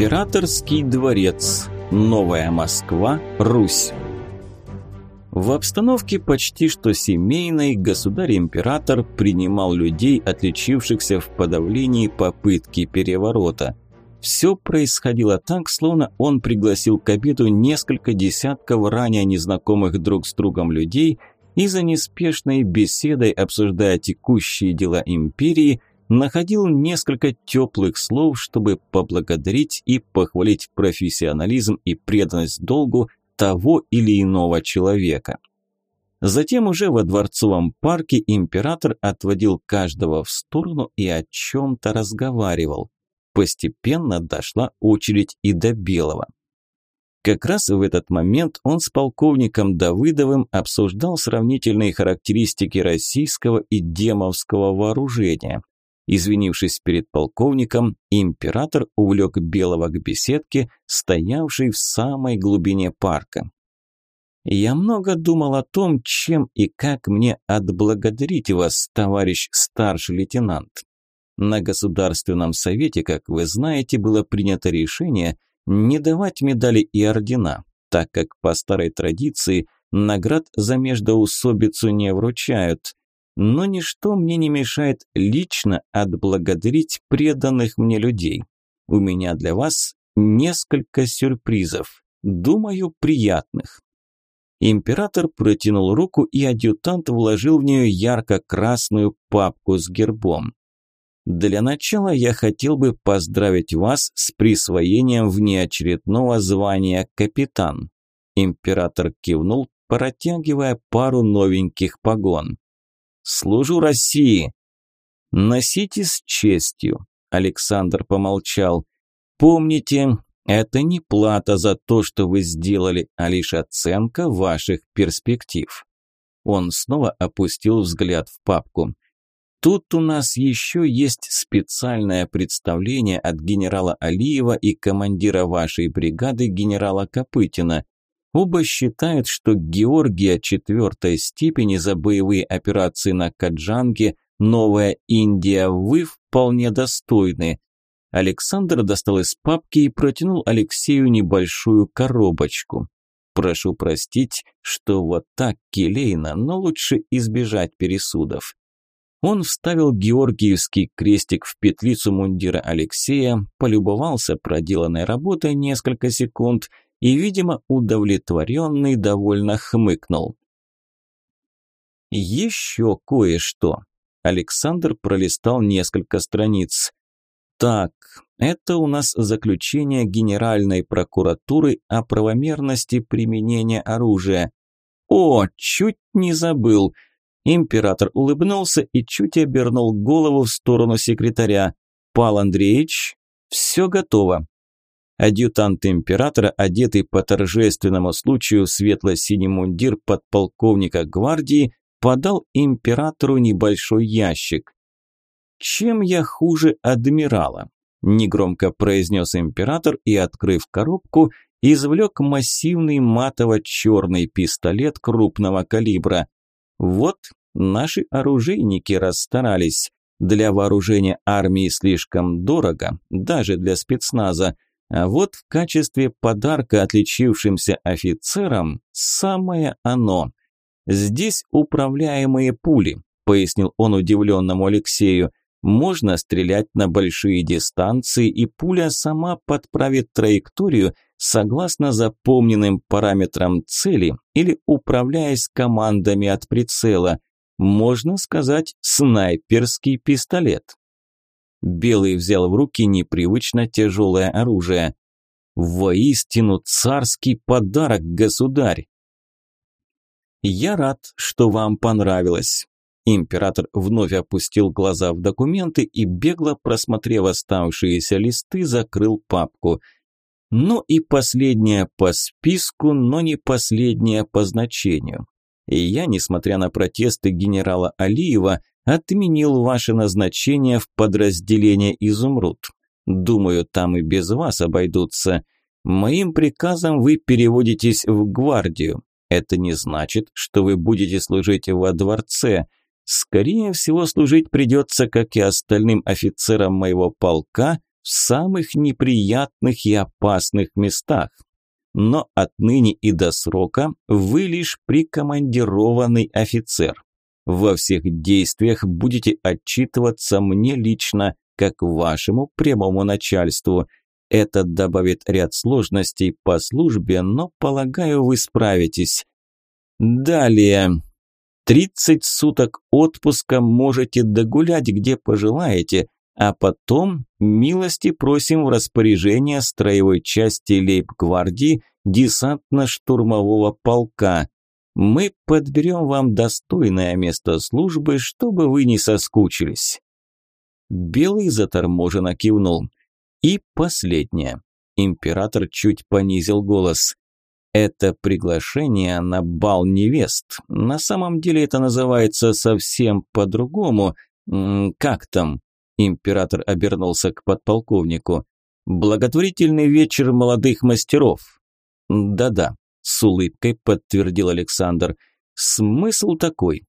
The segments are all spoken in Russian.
Императорский дворец. Новая Москва. Русь. В обстановке почти что семейной государь-император принимал людей, отличившихся в подавлении попытки переворота. Все происходило так, словно он пригласил к обеду несколько десятков ранее незнакомых друг с другом людей и за неспешной беседой, обсуждая текущие дела империи, находил несколько теплых слов, чтобы поблагодарить и похвалить профессионализм и преданность долгу того или иного человека. Затем уже во дворцовом парке император отводил каждого в сторону и о чем-то разговаривал. Постепенно дошла очередь и до Белого. Как раз в этот момент он с полковником Давыдовым обсуждал сравнительные характеристики российского и демовского вооружения. Извинившись перед полковником, император увлек Белого к беседке, стоявшей в самой глубине парка. «Я много думал о том, чем и как мне отблагодарить вас, товарищ старший лейтенант. На Государственном совете, как вы знаете, было принято решение не давать медали и ордена, так как по старой традиции наград за междоусобицу не вручают но ничто мне не мешает лично отблагодарить преданных мне людей. У меня для вас несколько сюрпризов, думаю, приятных. Император протянул руку, и адъютант вложил в нее ярко-красную папку с гербом. Для начала я хотел бы поздравить вас с присвоением внеочередного звания капитан. Император кивнул, протягивая пару новеньких погон. Служу России. Носите с честью. Александр помолчал. Помните, это не плата за то, что вы сделали, а лишь оценка ваших перспектив. Он снова опустил взгляд в папку. Тут у нас еще есть специальное представление от генерала Алиева и командира вашей бригады генерала Копытина. Оба считают, что Георгия четвертой степени за боевые операции на Каджанге, Новая Индия, вы вполне достойны. Александр достал из папки и протянул Алексею небольшую коробочку. Прошу простить, что вот так келейно, но лучше избежать пересудов. Он вставил георгиевский крестик в петлицу мундира Алексея, полюбовался проделанной работой несколько секунд – и, видимо, удовлетворенный довольно хмыкнул. Еще кое-что. Александр пролистал несколько страниц. Так, это у нас заключение Генеральной прокуратуры о правомерности применения оружия. О, чуть не забыл. Император улыбнулся и чуть обернул голову в сторону секретаря. Пал Андреевич, все готово. Адъютант императора, одетый по торжественному случаю в светло-синий мундир подполковника гвардии, подал императору небольшой ящик. «Чем я хуже адмирала?» – негромко произнес император и, открыв коробку, извлек массивный матово-черный пистолет крупного калибра. «Вот, наши оружейники расстарались. Для вооружения армии слишком дорого, даже для спецназа – а вот в качестве подарка отличившимся офицерам самое оно. Здесь управляемые пули, пояснил он удивленному Алексею. Можно стрелять на большие дистанции, и пуля сама подправит траекторию согласно запомненным параметрам цели или управляясь командами от прицела. Можно сказать, снайперский пистолет. Белый взял в руки непривычно тяжелое оружие. Воистину царский подарок, государь! Я рад, что вам понравилось. Император вновь опустил глаза в документы и, бегло просмотрев оставшиеся листы, закрыл папку. Ну и последняя по списку, но не последняя по значению. И я, несмотря на протесты генерала Алиева, отменил ваше назначение в подразделение «Изумруд». Думаю, там и без вас обойдутся. Моим приказом вы переводитесь в гвардию. Это не значит, что вы будете служить во дворце. Скорее всего, служить придется, как и остальным офицерам моего полка, в самых неприятных и опасных местах. Но отныне и до срока вы лишь прикомандированный офицер. Во всех действиях будете отчитываться мне лично, как вашему прямому начальству. Это добавит ряд сложностей по службе, но, полагаю, вы справитесь. Далее. 30 суток отпуска можете догулять, где пожелаете, а потом милости просим в распоряжение строевой части лейб-гвардии десантно-штурмового полка. Мы подберем вам достойное место службы, чтобы вы не соскучились». Белый заторможенно кивнул. И последнее. Император чуть понизил голос. Это приглашение на бал невест. На самом деле это называется совсем по-другому. Как там? Император обернулся к подполковнику. Благотворительный вечер молодых мастеров. Да-да, с улыбкой подтвердил Александр. Смысл такой.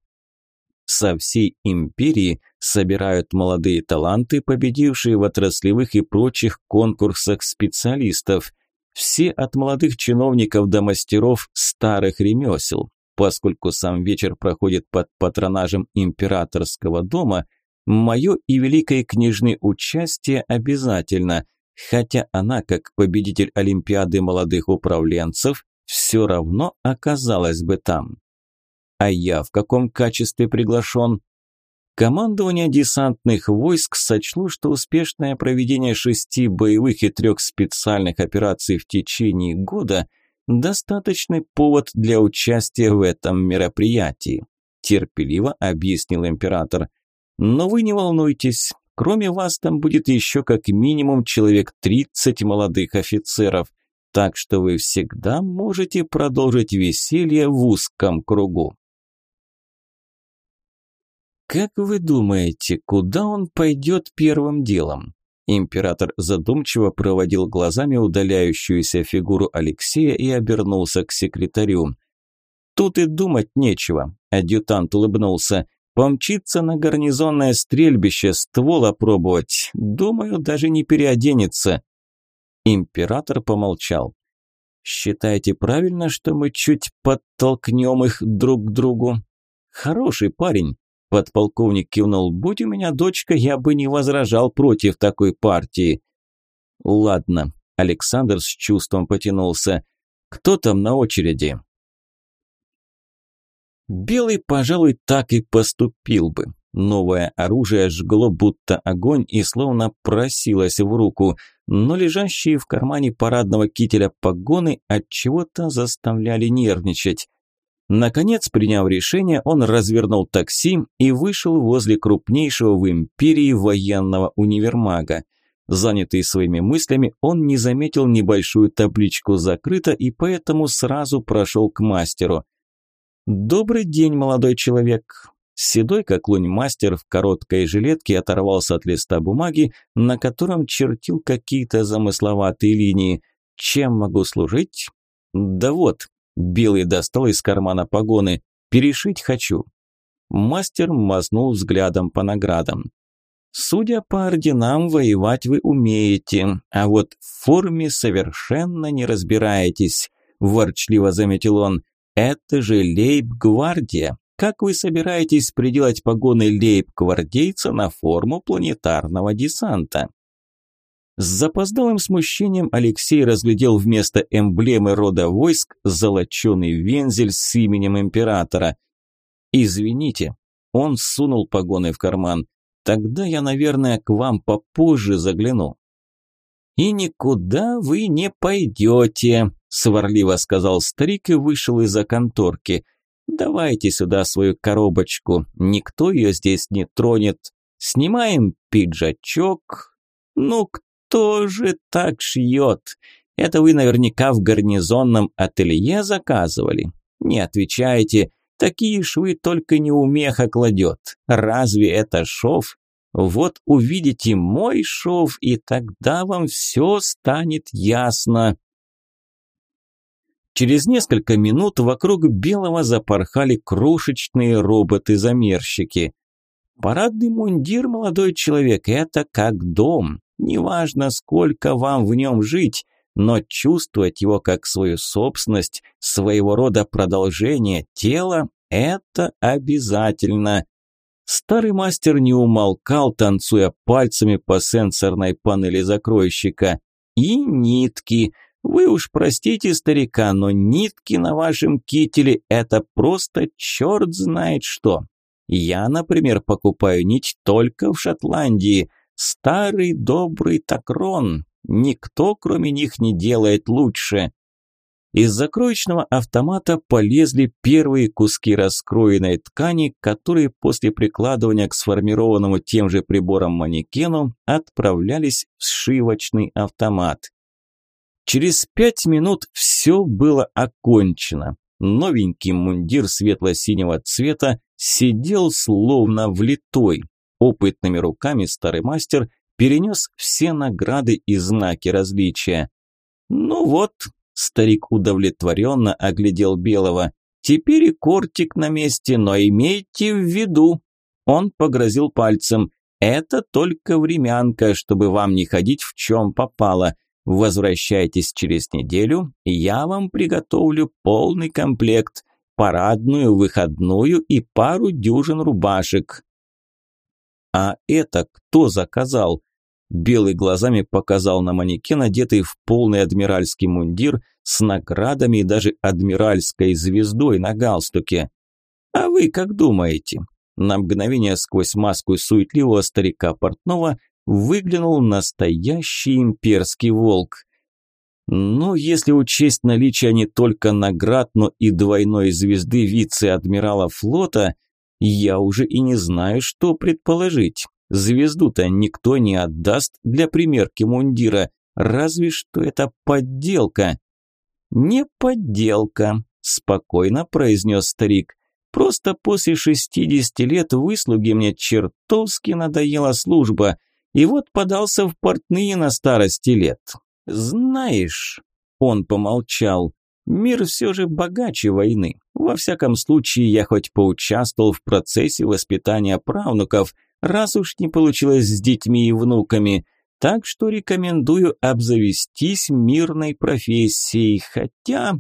Со всей империи собирают молодые таланты, победившие в отраслевых и прочих конкурсах специалистов. Все от молодых чиновников до мастеров старых ремесел. Поскольку сам вечер проходит под патронажем императорского дома, мое и великой княжны участие обязательно, хотя она, как победитель Олимпиады молодых управленцев, все равно оказалась бы там. А я в каком качестве приглашен? Командование десантных войск сочло, что успешное проведение шести боевых и трех специальных операций в течение года – достаточный повод для участия в этом мероприятии, терпеливо объяснил император. Но вы не волнуйтесь, кроме вас там будет еще как минимум человек 30 молодых офицеров – так что вы всегда можете продолжить веселье в узком кругу. Как вы думаете, куда он пойдет первым делом? Император задумчиво проводил глазами удаляющуюся фигуру Алексея и обернулся к секретарю. Тут и думать нечего, адъютант улыбнулся. Помчиться на гарнизонное стрельбище, ствол опробовать. Думаю, даже не переоденется. Император помолчал. «Считаете правильно, что мы чуть подтолкнем их друг к другу?» «Хороший парень», – подполковник кивнул. «Будь у меня дочка, я бы не возражал против такой партии». «Ладно», – Александр с чувством потянулся. «Кто там на очереди?» Белый, пожалуй, так и поступил бы. Новое оружие жгло будто огонь и словно просилось в руку, но лежащие в кармане парадного кителя погоны от чего-то заставляли нервничать. Наконец, приняв решение, он развернул такси и вышел возле крупнейшего в империи военного универмага. Занятый своими мыслями, он не заметил небольшую табличку «Закрыто» и поэтому сразу прошел к мастеру. «Добрый день, молодой человек. Седой, как лунь мастер в короткой жилетке оторвался от листа бумаги, на котором чертил какие-то замысловатые линии. «Чем могу служить?» «Да вот», – Белый достал из кармана погоны, – «перешить хочу». Мастер мазнул взглядом по наградам. «Судя по орденам, воевать вы умеете, а вот в форме совершенно не разбираетесь», – ворчливо заметил он. «Это же лейб-гвардия, как вы собираетесь приделать погоны лейб-гвардейца на форму планетарного десанта? С запоздалым смущением Алексей разглядел вместо эмблемы рода войск золоченый вензель с именем императора. «Извините», – он сунул погоны в карман, – «тогда я, наверное, к вам попозже загляну». «И никуда вы не пойдете», – сварливо сказал старик и вышел из-за конторки – Давайте сюда свою коробочку, никто ее здесь не тронет. Снимаем пиджачок. Ну, кто же так шьет? Это вы наверняка в гарнизонном ателье заказывали. Не отвечайте, такие швы только неумеха кладет. Разве это шов? Вот увидите мой шов, и тогда вам все станет ясно. Через несколько минут вокруг Белого запорхали крошечные роботы-замерщики. «Парадный мундир, молодой человек, это как дом. Неважно, сколько вам в нем жить, но чувствовать его как свою собственность, своего рода продолжение тела – это обязательно. Старый мастер не умолкал, танцуя пальцами по сенсорной панели закройщика. И нитки. Вы уж простите старика, но нитки на вашем кителе – это просто черт знает что. Я, например, покупаю нить только в Шотландии. Старый добрый такрон. Никто, кроме них, не делает лучше. Из закроечного автомата полезли первые куски раскроенной ткани, которые после прикладывания к сформированному тем же прибором манекену отправлялись в сшивочный автомат. Через пять минут все было окончено. Новенький мундир светло-синего цвета сидел словно влитой. Опытными руками старый мастер перенес все награды и знаки различия. «Ну вот», – старик удовлетворенно оглядел Белого, – «теперь и кортик на месте, но имейте в виду». Он погрозил пальцем. «Это только времянка, чтобы вам не ходить в чем попало. Возвращайтесь через неделю, я вам приготовлю полный комплект, парадную, выходную и пару дюжин рубашек». «А это кто заказал?» Белый глазами показал на манекен, одетый в полный адмиральский мундир с наградами и даже адмиральской звездой на галстуке. «А вы как думаете?» На мгновение сквозь маску суетливого старика портного выглянул настоящий имперский волк. Но если учесть наличие не только наград, но и двойной звезды вице-адмирала флота, я уже и не знаю, что предположить. Звезду-то никто не отдаст для примерки мундира, разве что это подделка. Не подделка, спокойно произнес старик. Просто после шестидесяти лет выслуги мне чертовски надоела служба, и вот подался в портные на старости лет. Знаешь, он помолчал, мир все же богаче войны. Во всяком случае, я хоть поучаствовал в процессе воспитания правнуков – раз уж не получилось с детьми и внуками. Так что рекомендую обзавестись мирной профессией, хотя...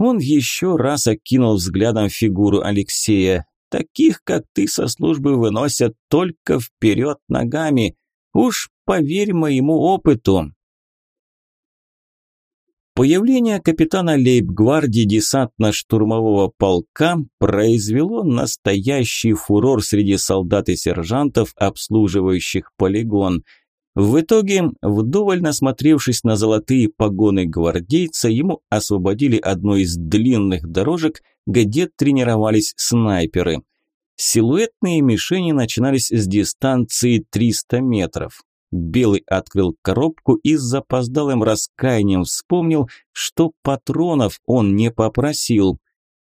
Он еще раз окинул взглядом фигуру Алексея. Таких, как ты, со службы выносят только вперед ногами. Уж поверь моему опыту. Появление капитана лейб-гвардии десантно-штурмового полка произвело настоящий фурор среди солдат и сержантов, обслуживающих полигон. В итоге, вдоволь насмотревшись на золотые погоны гвардейца, ему освободили одну из длинных дорожек, где тренировались снайперы. Силуэтные мишени начинались с дистанции 300 метров. Белый открыл коробку и с запоздалым раскаянием вспомнил, что патронов он не попросил.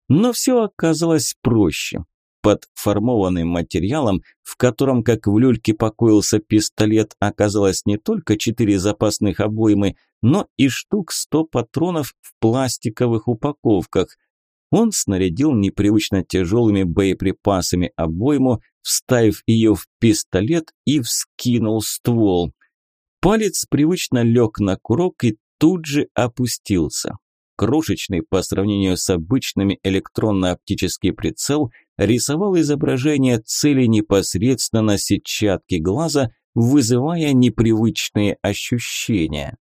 Но все оказалось проще. Под формованным материалом, в котором, как в люльке покоился пистолет, оказалось не только четыре запасных обоймы, но и штук сто патронов в пластиковых упаковках. Он снарядил непривычно тяжелыми боеприпасами обойму, вставив ее в пистолет и вскинул ствол. Палец привычно лег на курок и тут же опустился. Крошечный по сравнению с обычными электронно-оптический прицел рисовал изображение цели непосредственно на сетчатке глаза, вызывая непривычные ощущения.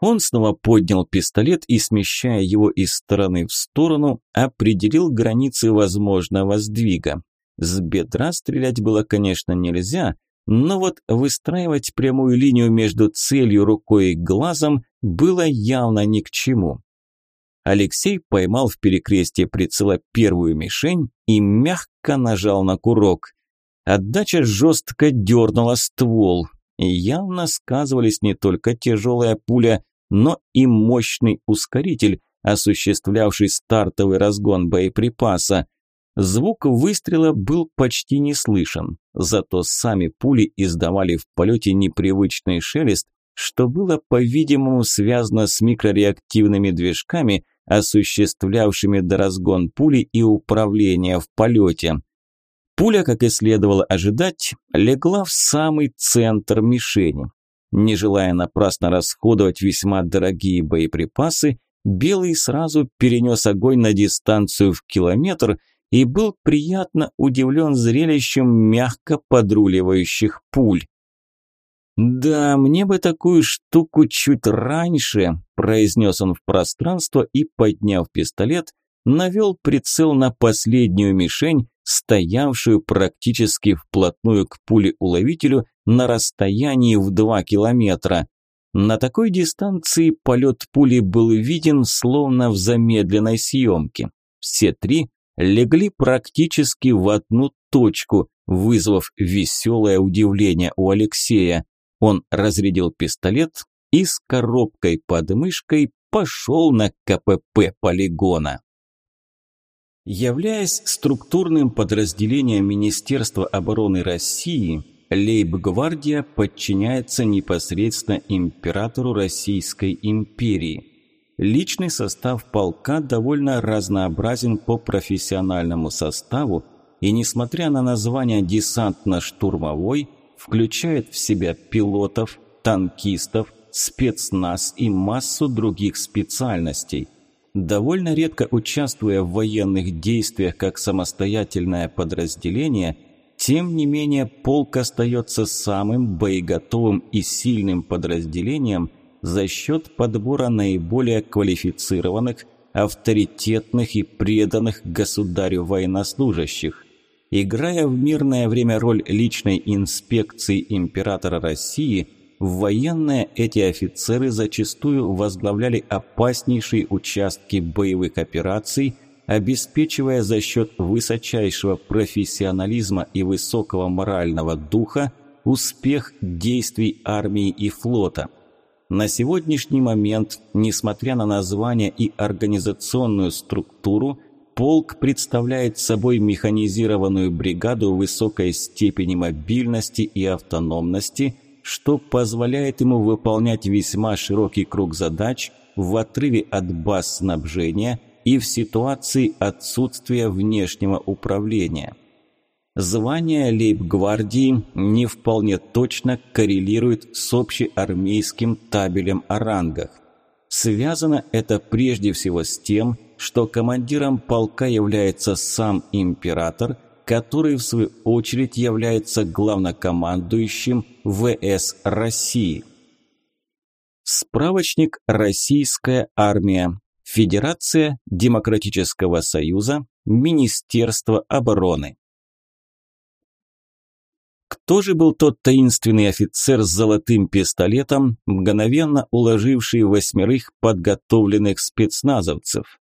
Он снова поднял пистолет и, смещая его из стороны в сторону, определил границы возможного сдвига. С бедра стрелять было, конечно, нельзя, но вот выстраивать прямую линию между целью, рукой и глазом было явно ни к чему. Алексей поймал в перекрестие прицела первую мишень и мягко нажал на курок. Отдача жестко дернула ствол. Явно сказывались не только тяжелая пуля, но и мощный ускоритель, осуществлявший стартовый разгон боеприпаса. Звук выстрела был почти не слышен, зато сами пули издавали в полете непривычный шелест, что было, по-видимому, связано с микрореактивными движками, осуществлявшими доразгон пули и управление в полете. Пуля, как и следовало ожидать, легла в самый центр мишени. Не желая напрасно расходовать весьма дорогие боеприпасы, Белый сразу перенес огонь на дистанцию в километр и был приятно удивлен зрелищем мягко подруливающих пуль. «Да, мне бы такую штуку чуть раньше», – произнес он в пространство и, подняв пистолет, навел прицел на последнюю мишень, стоявшую практически вплотную к пуле-уловителю на расстоянии в два километра. На такой дистанции полет пули был виден словно в замедленной съемке. Все три легли практически в одну точку, вызвав веселое удивление у Алексея. Он разрядил пистолет и с коробкой под мышкой пошел на КПП полигона. Являясь структурным подразделением Министерства обороны России, Лейб-гвардия подчиняется непосредственно императору Российской империи. Личный состав полка довольно разнообразен по профессиональному составу и, несмотря на название десантно-штурмовой, включает в себя пилотов, танкистов, спецназ и массу других специальностей. Довольно редко участвуя в военных действиях как самостоятельное подразделение, тем не менее полк остается самым боеготовым и сильным подразделением за счет подбора наиболее квалифицированных, авторитетных и преданных государю военнослужащих – Играя в мирное время роль личной инспекции императора России, в военные эти офицеры зачастую возглавляли опаснейшие участки боевых операций, обеспечивая за счет высочайшего профессионализма и высокого морального духа успех действий армии и флота. На сегодняшний момент, несмотря на название и организационную структуру, Полк представляет собой механизированную бригаду высокой степени мобильности и автономности, что позволяет ему выполнять весьма широкий круг задач в отрыве от баз снабжения и в ситуации отсутствия внешнего управления. Звание лейб-гвардии не вполне точно коррелирует с общеармейским табелем о рангах. Связано это прежде всего с тем, что командиром полка является сам император, который в свою очередь является главнокомандующим ВС России. Справочник «Российская армия», Федерация Демократического Союза, Министерство обороны. Кто же был тот таинственный офицер с золотым пистолетом, мгновенно уложивший восьмерых подготовленных спецназовцев?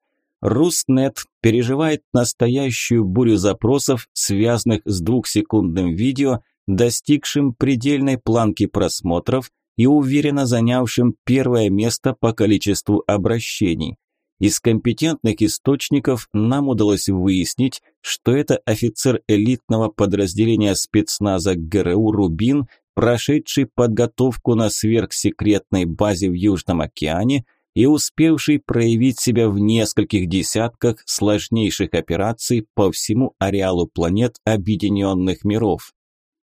Рустнет переживает настоящую бурю запросов, связанных с двухсекундным видео, достигшим предельной планки просмотров и уверенно занявшим первое место по количеству обращений. Из компетентных источников нам удалось выяснить, что это офицер элитного подразделения спецназа ГРУ «Рубин», прошедший подготовку на сверхсекретной базе в Южном океане – и успевший проявить себя в нескольких десятках сложнейших операций по всему ареалу планет Объединенных Миров.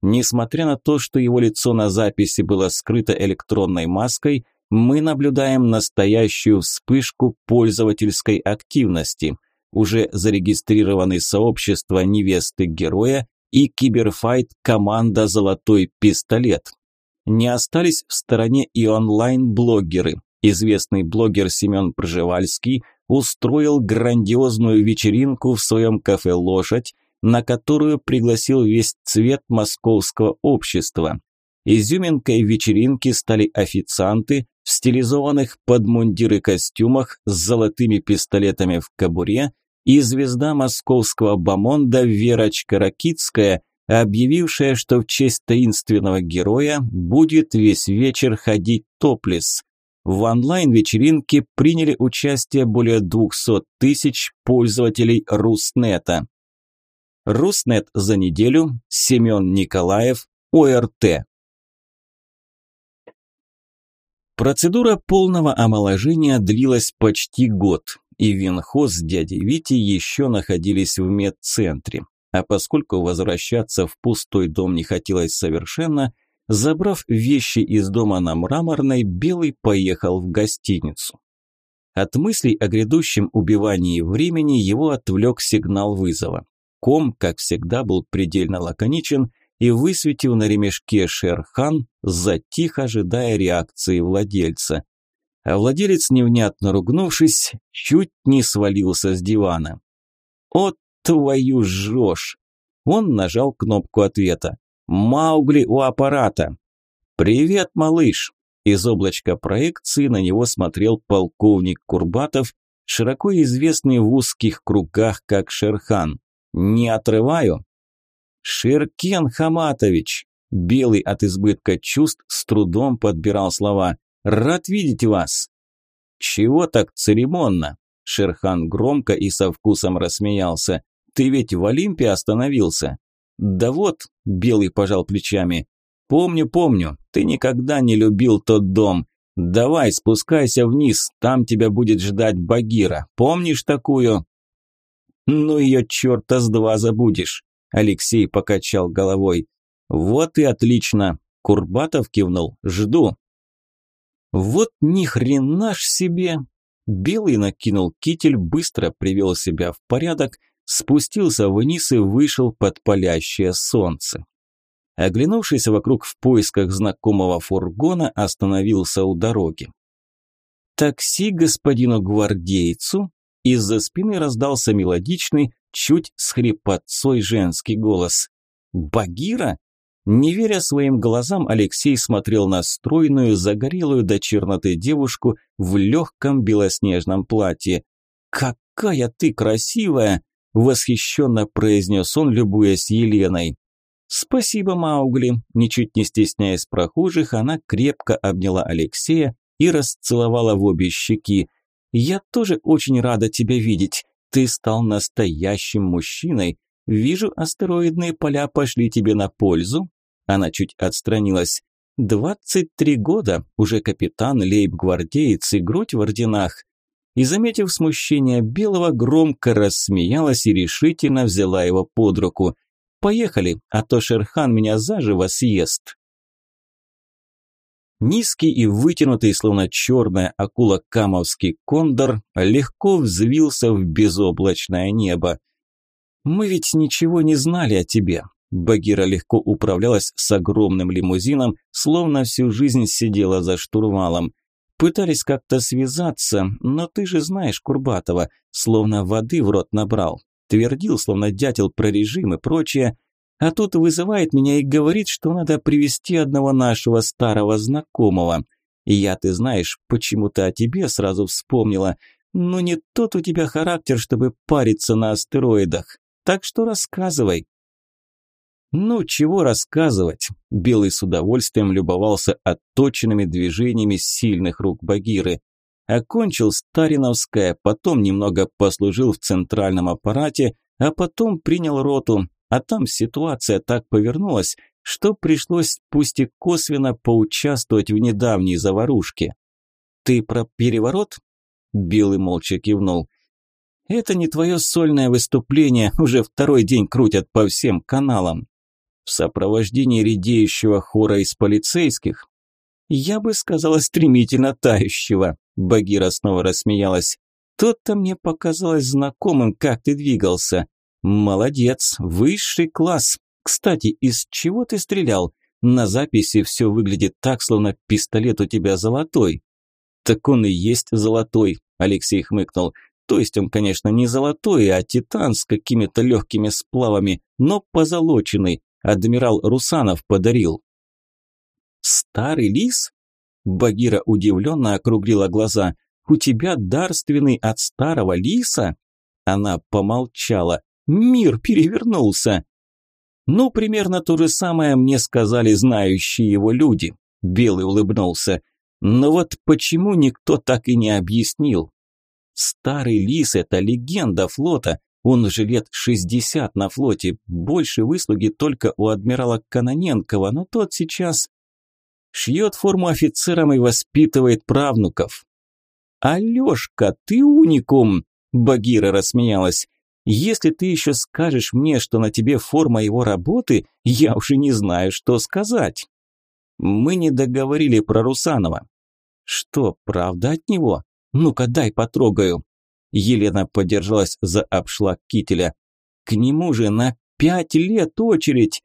Несмотря на то, что его лицо на записи было скрыто электронной маской, мы наблюдаем настоящую вспышку пользовательской активности. Уже зарегистрированы сообщества невесты героя и киберфайт команда «Золотой пистолет». Не остались в стороне и онлайн-блогеры. Известный блогер Семен Пржевальский устроил грандиозную вечеринку в своем кафе «Лошадь», на которую пригласил весь цвет московского общества. Изюминкой вечеринки стали официанты в стилизованных под мундиры костюмах с золотыми пистолетами в кобуре и звезда московского бомонда Верочка Ракицкая, объявившая, что в честь таинственного героя будет весь вечер ходить топлес. В онлайн-вечеринке приняли участие более 200 тысяч пользователей Руснета. Руснет за неделю, Семен Николаев, ОРТ. Процедура полного омоложения длилась почти год, и Винхоз с дядей Вити еще находились в медцентре. а поскольку возвращаться в пустой дом не хотелось совершенно, забрав вещи из дома на Мраморной, Белый поехал в гостиницу. От мыслей о грядущем убивании времени его отвлек сигнал вызова. Ком, как всегда, был предельно лаконичен и, высветив на ремешке Шерхан, затих, ожидая реакции владельца. А владелец, невнятно ругнувшись, чуть не свалился с дивана. «О, твою жжешь!» Он нажал кнопку ответа. «Маугли у аппарата!» «Привет, малыш!» Из облачка проекции на него смотрел полковник Курбатов, широко известный в узких кругах как Шерхан. «Не отрываю?» «Шеркен Хаматович!» Белый от избытка чувств с трудом подбирал слова. «Рад видеть вас!» «Чего так церемонно?» Шерхан громко и со вкусом рассмеялся. «Ты ведь в Олимпе остановился?» «Да вот», – Белый пожал плечами. «Помню, помню, ты никогда не любил тот дом. Давай, спускайся вниз, там тебя будет ждать Багира. Помнишь такую?» «Ну ее черта с два забудешь», – Алексей покачал головой. «Вот и отлично», – Курбатов кивнул. «Жду». «Вот ни хрена ж себе!» Белый накинул китель, быстро привел себя в порядок, спустился вниз и вышел под палящее солнце. Оглянувшись вокруг в поисках знакомого фургона, остановился у дороги. «Такси господину гвардейцу?» Из-за спины раздался мелодичный, чуть с хрипотцой женский голос. «Багира?» Не веря своим глазам, Алексей смотрел на стройную, загорелую до черноты девушку в легком белоснежном платье. «Какая ты красивая!» – восхищенно произнес он, любуясь Еленой. «Спасибо, Маугли!» Ничуть не стесняясь прохожих, она крепко обняла Алексея и расцеловала в обе щеки. «Я тоже очень рада тебя видеть. Ты стал настоящим мужчиной. Вижу, астероидные поля пошли тебе на пользу. Она чуть отстранилась. «Двадцать три года, уже капитан, лейб-гвардеец и грудь в орденах». И, заметив смущение Белого, громко рассмеялась и решительно взяла его под руку. «Поехали, а то Шерхан меня заживо съест». Низкий и вытянутый, словно черная акула камовский кондор, легко взвился в безоблачное небо. «Мы ведь ничего не знали о тебе. Багира легко управлялась с огромным лимузином, словно всю жизнь сидела за штурвалом. Пытались как-то связаться, но ты же знаешь Курбатова, словно воды в рот набрал. Твердил, словно дятел про режим и прочее. А тут вызывает меня и говорит, что надо привести одного нашего старого знакомого. И я, ты знаешь, почему-то о тебе сразу вспомнила. Но не тот у тебя характер, чтобы париться на астероидах. Так что рассказывай. Ну, чего рассказывать. Белый с удовольствием любовался отточенными движениями сильных рук Багиры. Окончил Стариновское, потом немного послужил в центральном аппарате, а потом принял роту. А там ситуация так повернулась, что пришлось, пусть и косвенно, поучаствовать в недавней заварушке. «Ты про переворот?» Белый молча кивнул. «Это не твое сольное выступление, уже второй день крутят по всем каналам в сопровождении редеющего хора из полицейских. Я бы сказала стремительно тающего. Багира снова рассмеялась. Тот-то мне показалось знакомым, как ты двигался. Молодец, высший класс. Кстати, из чего ты стрелял? На записи все выглядит так, словно пистолет у тебя золотой. Так он и есть золотой, Алексей хмыкнул. То есть он, конечно, не золотой, а титан с какими-то легкими сплавами, но позолоченный. Адмирал Русанов подарил. Старый лис? Багира удивленно округлила глаза. У тебя дарственный от старого лиса? Она помолчала. Мир перевернулся. Ну, примерно то же самое мне сказали знающие его люди. Белый улыбнулся. Но вот почему никто так и не объяснил? Старый лис – это легенда флота, он же лет 60 на флоте, больше выслуги только у адмирала Каноненкова, но тот сейчас шьет форму офицерам и воспитывает правнуков. «Алешка, ты уникум!» – Багира рассмеялась. Если ты еще скажешь мне, что на тебе форма его работы, я уже не знаю, что сказать. Мы не договорили про Русанова. Что, правда от него? Ну-ка, дай потрогаю. Елена подержалась за обшлаг кителя. К нему же на пять лет очередь.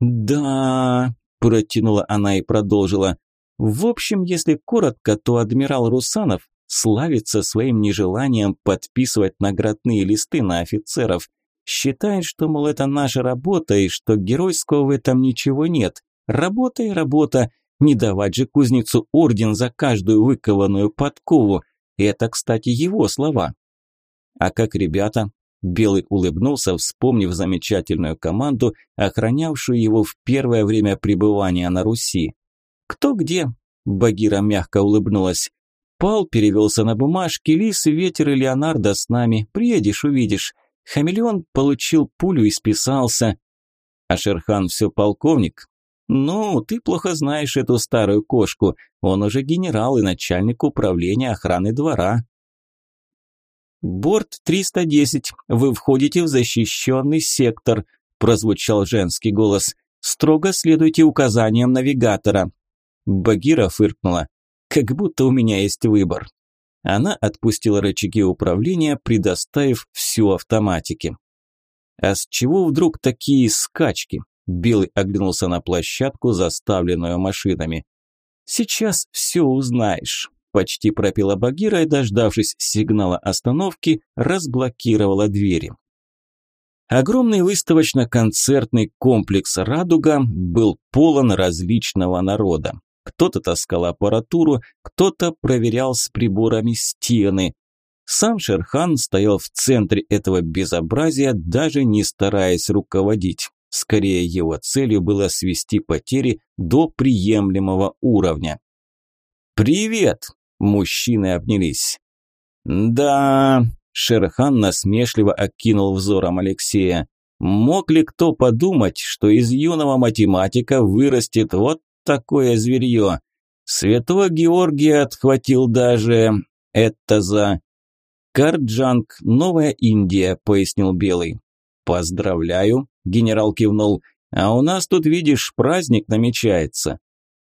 Да, протянула она и продолжила. В общем, если коротко, то адмирал Русанов славится своим нежеланием подписывать наградные листы на офицеров. Считает, что, мол, это наша работа и что геройского в этом ничего нет. Работа и работа. Не давать же кузнецу орден за каждую выкованную подкову. Это, кстати, его слова. А как ребята? Белый улыбнулся, вспомнив замечательную команду, охранявшую его в первое время пребывания на Руси. «Кто где?» – Багира мягко улыбнулась. «Пал перевелся на бумажки, Лис, Ветер и Леонардо с нами. Приедешь, увидишь. Хамелеон получил пулю и списался. А Шерхан все полковник? Ну, ты плохо знаешь эту старую кошку. Он уже генерал и начальник управления охраны двора. «Борт 310, вы входите в защищенный сектор», – прозвучал женский голос. «Строго следуйте указаниям навигатора». Багира фыркнула. «Как будто у меня есть выбор». Она отпустила рычаги управления, предоставив всю автоматике. «А с чего вдруг такие скачки?» Белый оглянулся на площадку, заставленную машинами. «Сейчас все узнаешь». Почти пропела Багира и, дождавшись сигнала остановки, разблокировала двери. Огромный выставочно-концертный комплекс «Радуга» был полон различного народа. Кто-то таскал аппаратуру, кто-то проверял с приборами стены. Сам Шерхан стоял в центре этого безобразия, даже не стараясь руководить. Скорее, его целью было свести потери до приемлемого уровня. «Привет!» Мужчины обнялись. «Да...» – Шерхан насмешливо окинул взором Алексея. «Мог ли кто подумать, что из юного математика вырастет вот такое зверье? Святого Георгия отхватил даже... Это за...» «Карджанг, Новая Индия», – пояснил Белый. «Поздравляю», – генерал кивнул. «А у нас тут, видишь, праздник намечается».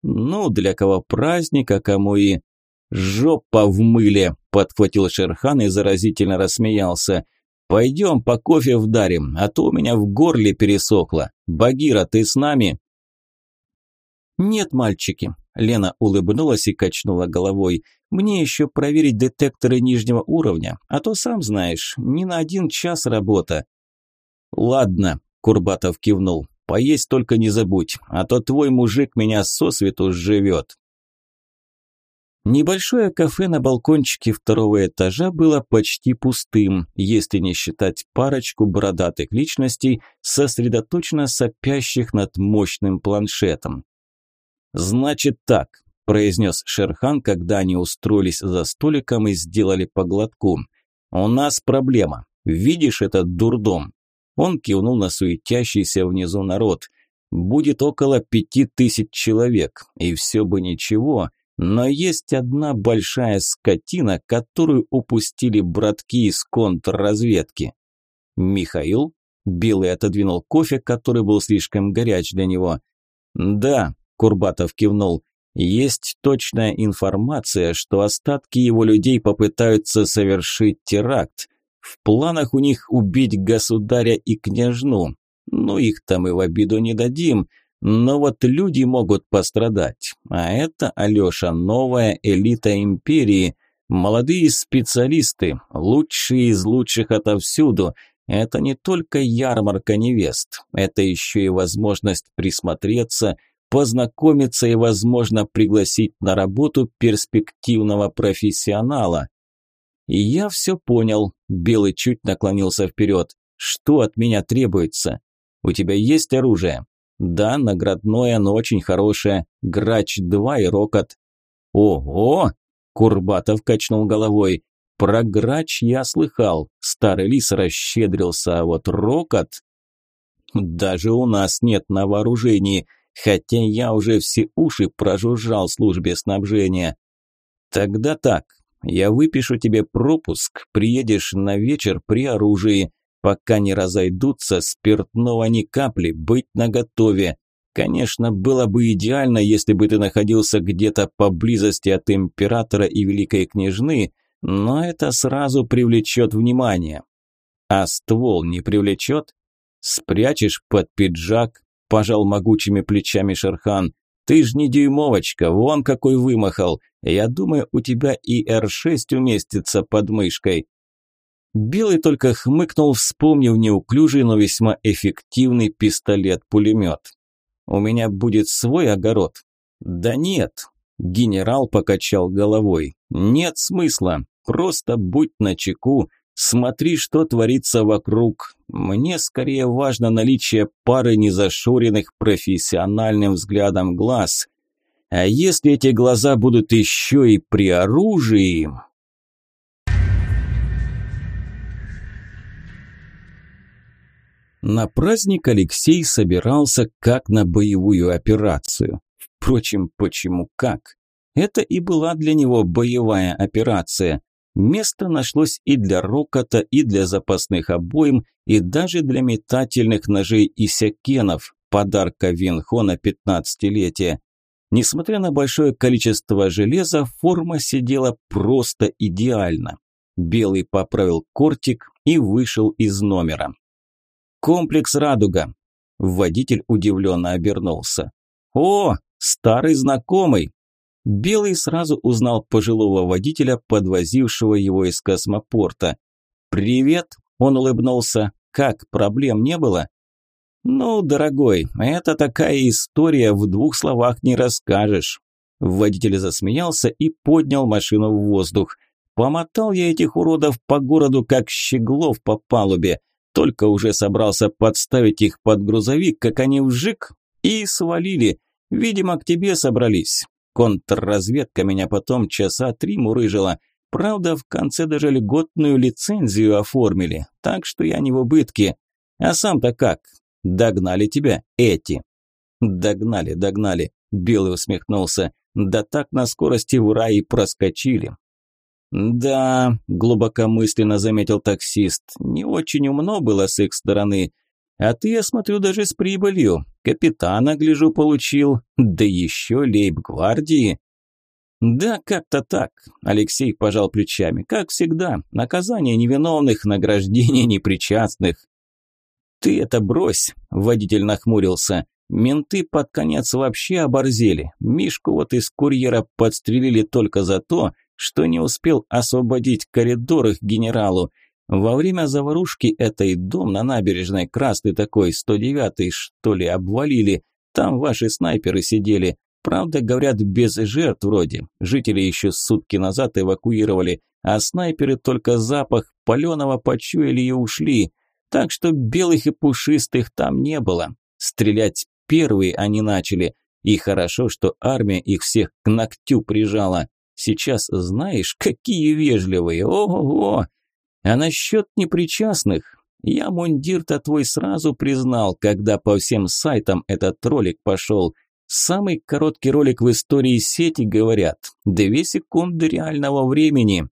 «Ну, для кого праздник, а кому и...» «Жопа в мыле!» – подхватил Шерхан и заразительно рассмеялся. «Пойдем по кофе вдарим, а то у меня в горле пересохло. Багира, ты с нами?» «Нет, мальчики», – Лена улыбнулась и качнула головой. «Мне еще проверить детекторы нижнего уровня, а то, сам знаешь, не на один час работа». «Ладно», – Курбатов кивнул, – «поесть только не забудь, а то твой мужик меня сосвету сживет». Небольшое кафе на балкончике второго этажа было почти пустым, если не считать парочку бородатых личностей, сосредоточенно сопящих над мощным планшетом. «Значит так», – произнес Шерхан, когда они устроились за столиком и сделали поглотку. «У нас проблема. Видишь этот дурдом?» Он кивнул на суетящийся внизу народ. «Будет около пяти тысяч человек, и все бы ничего, но есть одна большая скотина, которую упустили братки из контрразведки. Михаил? Белый отодвинул кофе, который был слишком горяч для него. Да, Курбатов кивнул. Есть точная информация, что остатки его людей попытаются совершить теракт. В планах у них убить государя и княжну. Ну, их-то мы в обиду не дадим. Но вот люди могут пострадать. А это, Алёша, новая элита империи. Молодые специалисты, лучшие из лучших отовсюду. Это не только ярмарка невест, это еще и возможность присмотреться, познакомиться и, возможно, пригласить на работу перспективного профессионала. И я все понял. Белый чуть наклонился вперед. Что от меня требуется? У тебя есть оружие? Да, наградное, но очень хорошее. Грач-2 и Рокот. Ого! Курбатов качнул головой. Про Грач я слыхал. Старый лис расщедрился, а вот Рокот... Даже у нас нет на вооружении, хотя я уже все уши прожужжал службе снабжения. Тогда так, я выпишу тебе пропуск, приедешь на вечер при оружии. Пока не разойдутся, спиртного ни капли, быть наготове. Конечно, было бы идеально, если бы ты находился где-то поблизости от императора и великой княжны, но это сразу привлечет внимание. А ствол не привлечет? Спрячешь под пиджак, пожал могучими плечами Шерхан. Ты ж не дюймовочка, вон какой вымахал. Я думаю, у тебя и Р-6 уместится под мышкой. Белый только хмыкнул, вспомнив неуклюжий, но весьма эффективный пистолет-пулемет. «У меня будет свой огород?» «Да нет», – генерал покачал головой. «Нет смысла, просто будь начеку, смотри, что творится вокруг. Мне скорее важно наличие пары незашоренных профессиональным взглядом глаз. А если эти глаза будут еще и при оружии...» На праздник Алексей собирался как на боевую операцию. Впрочем, почему как? Это и была для него боевая операция. Место нашлось и для рокота, и для запасных обоим, и даже для метательных ножей и сякенов, подарка Винхо на пятнадцатилетие. Несмотря на большое количество железа, форма сидела просто идеально. Белый поправил кортик и вышел из номера. Комплекс «Радуга». Водитель удивленно обернулся. «О, старый знакомый!» Белый сразу узнал пожилого водителя, подвозившего его из космопорта. «Привет!» – он улыбнулся. «Как, проблем не было?» «Ну, дорогой, это такая история, в двух словах не расскажешь». Водитель засмеялся и поднял машину в воздух. «Помотал я этих уродов по городу, как щеглов по палубе. Только уже собрался подставить их под грузовик, как они вжик и свалили. Видимо, к тебе собрались. Контрразведка меня потом часа три мурыжила. Правда, в конце даже льготную лицензию оформили, так что я не в убытке. А сам-то как? Догнали тебя эти? Догнали, догнали. Белый усмехнулся. Да так на скорости в рай проскочили. «Да», – глубокомысленно заметил таксист, – «не очень умно было с их стороны. А ты, я смотрю, даже с прибылью. Капитана, гляжу, получил, да еще лейб-гвардии». «Да, как-то так», – Алексей пожал плечами. «Как всегда, наказание невиновных, награждение непричастных». «Ты это брось», – водитель нахмурился. «Менты под конец вообще оборзели. Мишку вот из курьера подстрелили только за то, что не успел освободить коридор их генералу. Во время заварушки этой дом на набережной красный такой, 109-й, что ли, обвалили. Там ваши снайперы сидели. Правда, говорят, без жертв вроде. Жители еще сутки назад эвакуировали, а снайперы только запах паленого почуяли и ушли. Так что белых и пушистых там не было. Стрелять первые они начали. И хорошо, что армия их всех к ногтю прижала. Сейчас знаешь, какие вежливые, ого-го! А насчет непричастных, я мундир-то твой сразу признал, когда по всем сайтам этот ролик пошел. Самый короткий ролик в истории сети, говорят. Две секунды реального времени.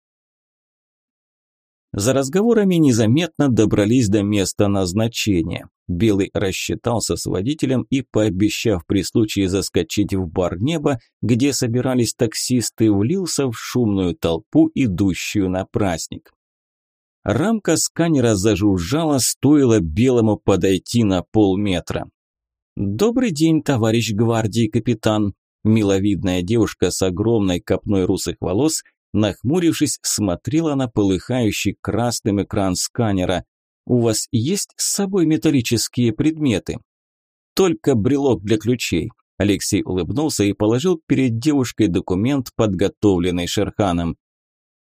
За разговорами незаметно добрались до места назначения. Белый рассчитался с водителем и, пообещав при случае заскочить в бар неба, где собирались таксисты, влился в шумную толпу, идущую на праздник. Рамка сканера зажужжала, стоило Белому подойти на полметра. «Добрый день, товарищ гвардии капитан!» Миловидная девушка с огромной копной русых волос – Нахмурившись, смотрела на полыхающий красным экран сканера. «У вас есть с собой металлические предметы?» «Только брелок для ключей». Алексей улыбнулся и положил перед девушкой документ, подготовленный Шерханом.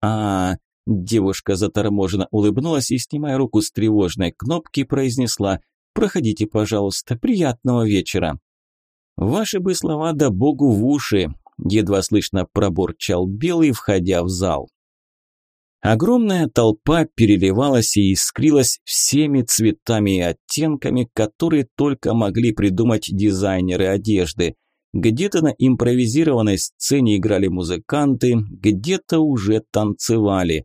а, -а, Девушка заторможенно улыбнулась и, снимая руку с тревожной кнопки, произнесла «Проходите, пожалуйста, приятного вечера». «Ваши бы слова да богу в уши», едва слышно пробурчал Белый, входя в зал. Огромная толпа переливалась и искрилась всеми цветами и оттенками, которые только могли придумать дизайнеры одежды. Где-то на импровизированной сцене играли музыканты, где-то уже танцевали.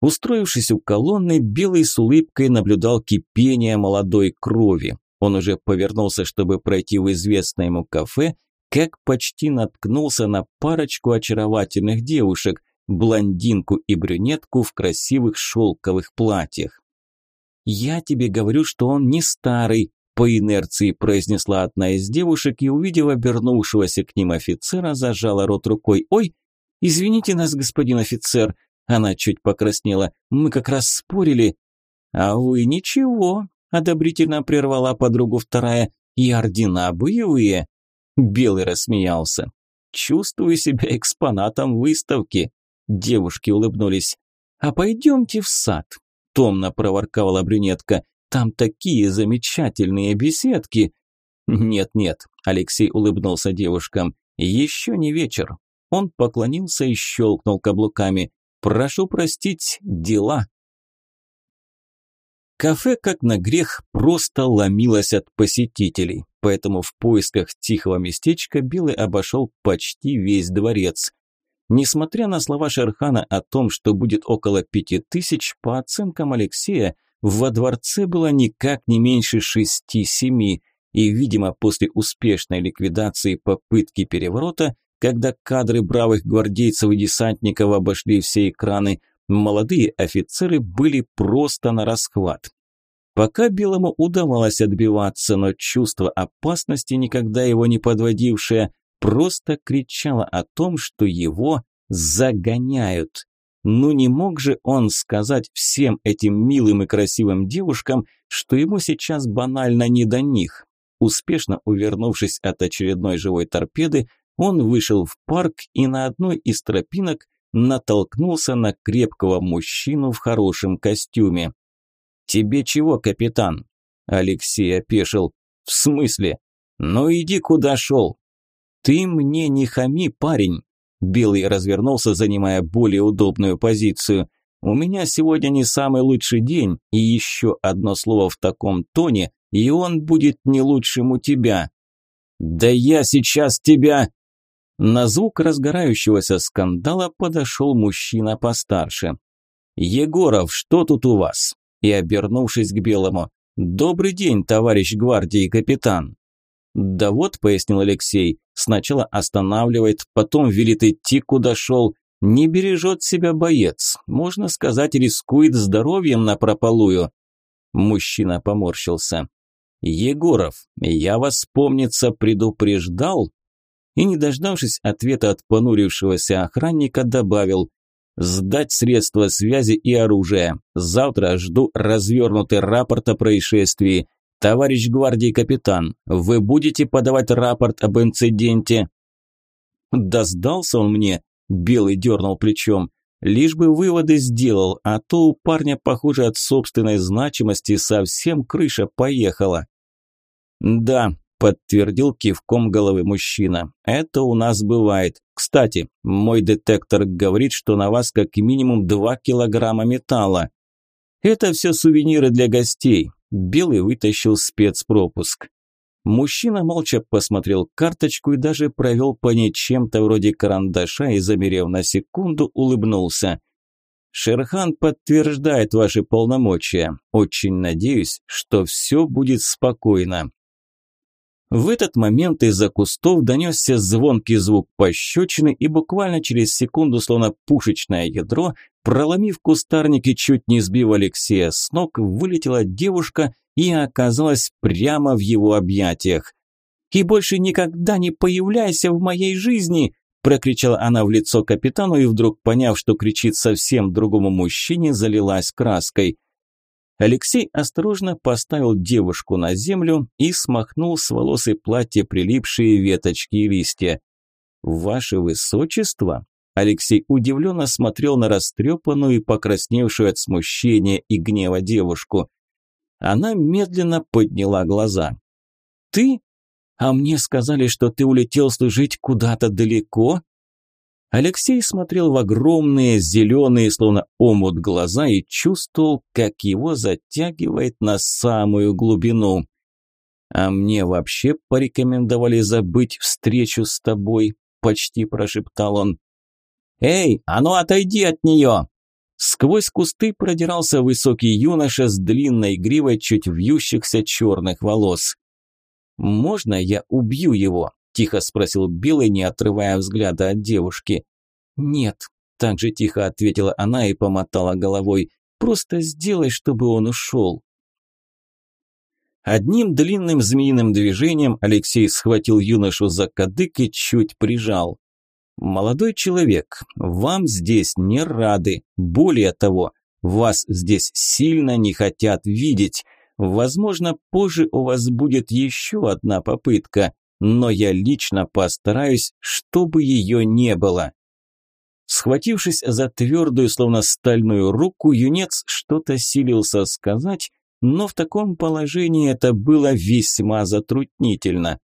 Устроившись у колонны, Белый с улыбкой наблюдал кипение молодой крови. Он уже повернулся, чтобы пройти в известное ему кафе, как почти наткнулся на парочку очаровательных девушек, блондинку и брюнетку в красивых шелковых платьях. «Я тебе говорю, что он не старый», – по инерции произнесла одна из девушек и, увидев обернувшегося к ним офицера, зажала рот рукой. «Ой, извините нас, господин офицер», она чуть покраснела. «Мы как раз спорили». «А вы ничего», – одобрительно прервала подругу вторая. «И ордена боевые». Белый рассмеялся. «Чувствую себя экспонатом выставки». Девушки улыбнулись. «А пойдемте в сад», – томно проворковала брюнетка. «Там такие замечательные беседки». «Нет-нет», – Алексей улыбнулся девушкам. «Еще не вечер». Он поклонился и щелкнул каблуками. Прошу простить, дела. Кафе, как на грех, просто ломилось от посетителей, поэтому в поисках тихого местечка Белый обошел почти весь дворец. Несмотря на слова Шерхана о том, что будет около пяти тысяч, по оценкам Алексея, во дворце было никак не меньше шести-семи, и, видимо, после успешной ликвидации попытки переворота когда кадры бравых гвардейцев и десантников обошли все экраны, молодые офицеры были просто на расхват. Пока Белому удавалось отбиваться, но чувство опасности, никогда его не подводившее, просто кричало о том, что его загоняют. Ну не мог же он сказать всем этим милым и красивым девушкам, что ему сейчас банально не до них. Успешно увернувшись от очередной живой торпеды, он вышел в парк и на одной из тропинок натолкнулся на крепкого мужчину в хорошем костюме. «Тебе чего, капитан?» Алексей опешил. «В смысле? Ну иди куда шел». «Ты мне не хами, парень!» Белый развернулся, занимая более удобную позицию. «У меня сегодня не самый лучший день, и еще одно слово в таком тоне, и он будет не лучшим у тебя». «Да я сейчас тебя...» На звук разгорающегося скандала подошел мужчина постарше. «Егоров, что тут у вас?» И, обернувшись к Белому, «Добрый день, товарищ гвардии капитан». «Да вот», – пояснил Алексей, – «сначала останавливает, потом велит идти, куда шел. Не бережет себя боец, можно сказать, рискует здоровьем на напропалую». Мужчина поморщился. «Егоров, я вас, помнится, предупреждал?» И, не дождавшись ответа от понурившегося охранника, добавил «Сдать средства связи и оружие. Завтра жду развернутый рапорт о происшествии. Товарищ гвардии капитан, вы будете подавать рапорт об инциденте?» «Да сдался он мне», – Белый дернул плечом. «Лишь бы выводы сделал, а то у парня, похоже, от собственной значимости совсем крыша поехала». «Да, подтвердил кивком головы мужчина. Это у нас бывает. Кстати, мой детектор говорит, что на вас как минимум два килограмма металла. Это все сувениры для гостей. Белый вытащил спецпропуск. Мужчина молча посмотрел карточку и даже провел по ней чем-то вроде карандаша и, замерев на секунду, улыбнулся. «Шерхан подтверждает ваши полномочия. Очень надеюсь, что все будет спокойно. В этот момент из-за кустов донесся звонкий звук пощечины, и буквально через секунду, словно пушечное ядро, проломив кустарники, чуть не сбив Алексея с ног, вылетела девушка и оказалась прямо в его объятиях. «И больше никогда не появляйся в моей жизни!» прокричала она в лицо капитану и вдруг, поняв, что кричит совсем другому мужчине, залилась краской. Алексей осторожно поставил девушку на землю и смахнул с волос и платья прилипшие веточки и листья. «Ваше высочество?» Алексей удивленно смотрел на растрепанную и покрасневшую от смущения и гнева девушку. Она медленно подняла глаза. «Ты? А мне сказали, что ты улетел служить куда-то далеко?» Алексей смотрел в огромные зеленые, словно омут глаза и чувствовал, как его затягивает на самую глубину. «А мне вообще порекомендовали забыть встречу с тобой», – почти прошептал он. «Эй, а ну отойди от нее!» Сквозь кусты продирался высокий юноша с длинной гривой чуть вьющихся черных волос. «Можно я убью его?» – тихо спросил Белый, не отрывая взгляда от девушки. «Нет», – так же тихо ответила она и помотала головой. «Просто сделай, чтобы он ушел». Одним длинным змеиным движением Алексей схватил юношу за кадык и чуть прижал. «Молодой человек, вам здесь не рады. Более того, вас здесь сильно не хотят видеть. Возможно, позже у вас будет еще одна попытка, но я лично постараюсь, чтобы ее не было». Схватившись за твердую, словно стальную руку, юнец что-то силился сказать, но в таком положении это было весьма затруднительно.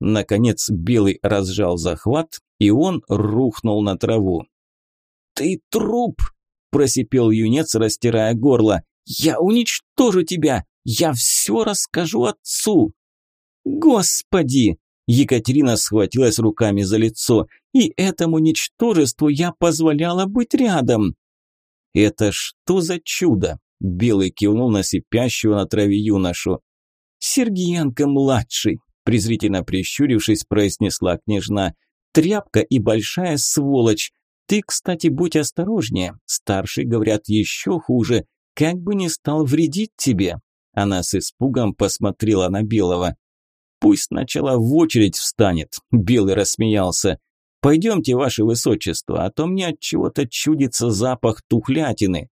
Наконец Белый разжал захват, и он рухнул на траву. «Ты труп!» – просипел юнец, растирая горло. «Я уничтожу тебя! Я все расскажу отцу!» «Господи!» – Екатерина схватилась руками за лицо. «И этому ничтожеству я позволяла быть рядом!» «Это что за чудо?» – Белый кивнул на сипящего на траве юношу. «Сергеенко-младший!» – презрительно прищурившись, произнесла княжна – Тряпка и большая сволочь. Ты, кстати, будь осторожнее. Старший, говорят, еще хуже. Как бы не стал вредить тебе. Она с испугом посмотрела на Белого. Пусть сначала в очередь встанет. Белый рассмеялся. Пойдемте, ваше высочество, а то мне от чего-то чудится запах тухлятины.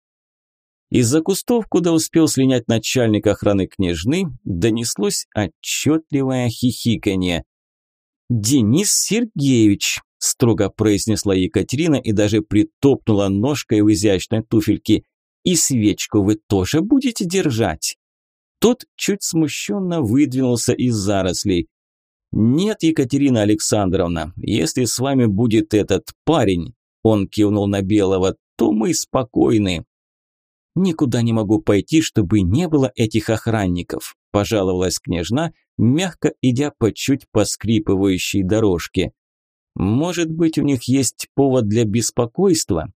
Из-за кустов, куда успел слинять начальник охраны княжны, донеслось отчетливое хихиканье. «Денис Сергеевич», – строго произнесла Екатерина и даже притопнула ножкой в изящной туфельке. «И свечку вы тоже будете держать?» Тот чуть смущенно выдвинулся из зарослей. «Нет, Екатерина Александровна, если с вами будет этот парень», – он кивнул на Белого, – «то мы спокойны». «Никуда не могу пойти, чтобы не было этих охранников», – пожаловалась княжна мягко идя по чуть поскрипывающей дорожке. Может быть, у них есть повод для беспокойства?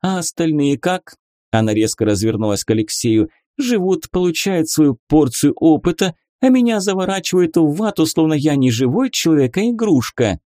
А остальные как? Она резко развернулась к Алексею. Живут, получают свою порцию опыта, а меня заворачивают в вату, словно я не живой человек, а игрушка.